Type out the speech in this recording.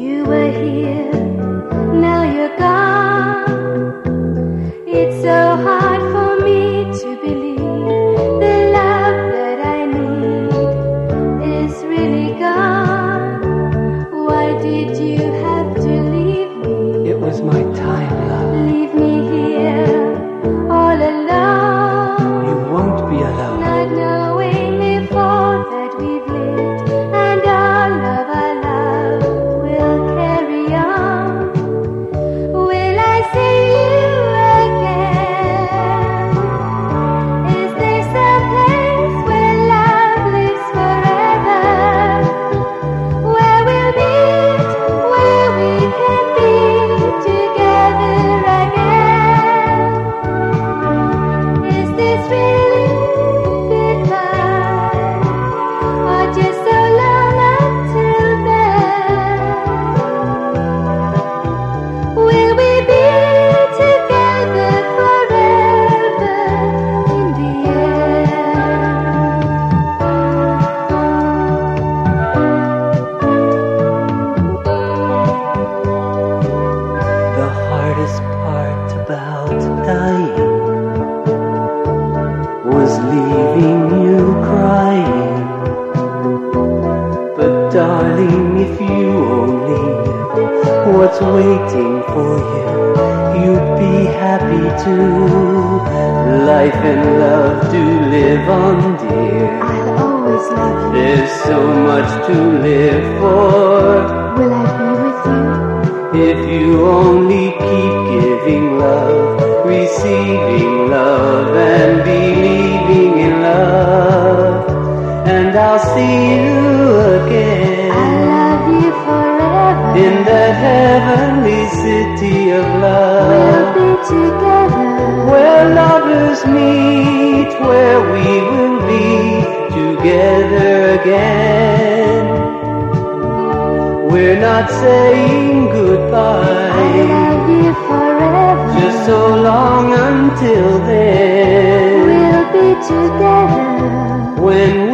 you وہی happy to life لو چولی بندے کیملہ رشمی گردو لنچ گ